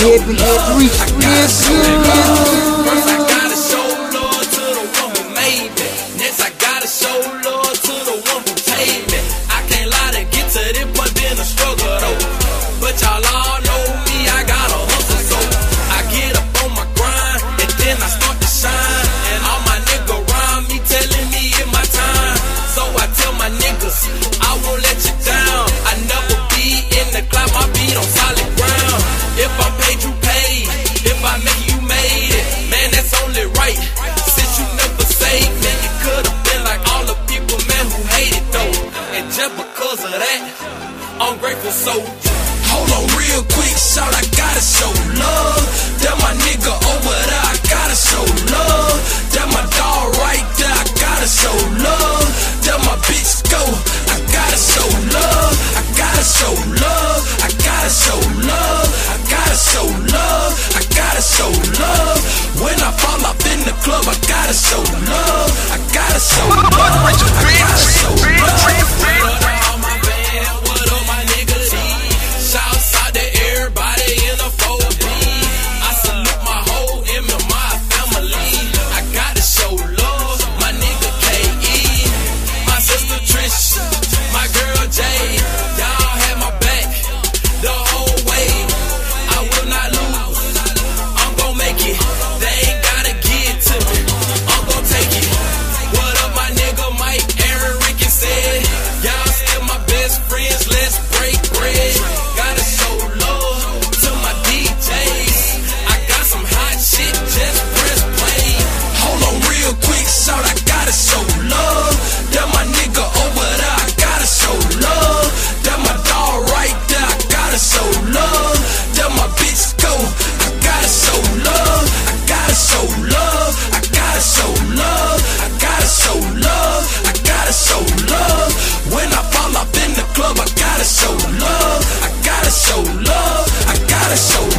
hip and you. Real serious. because of that. I'm grateful, so hold on real quick, shout, I gotta show love. That my nigga oh, over there. gotta show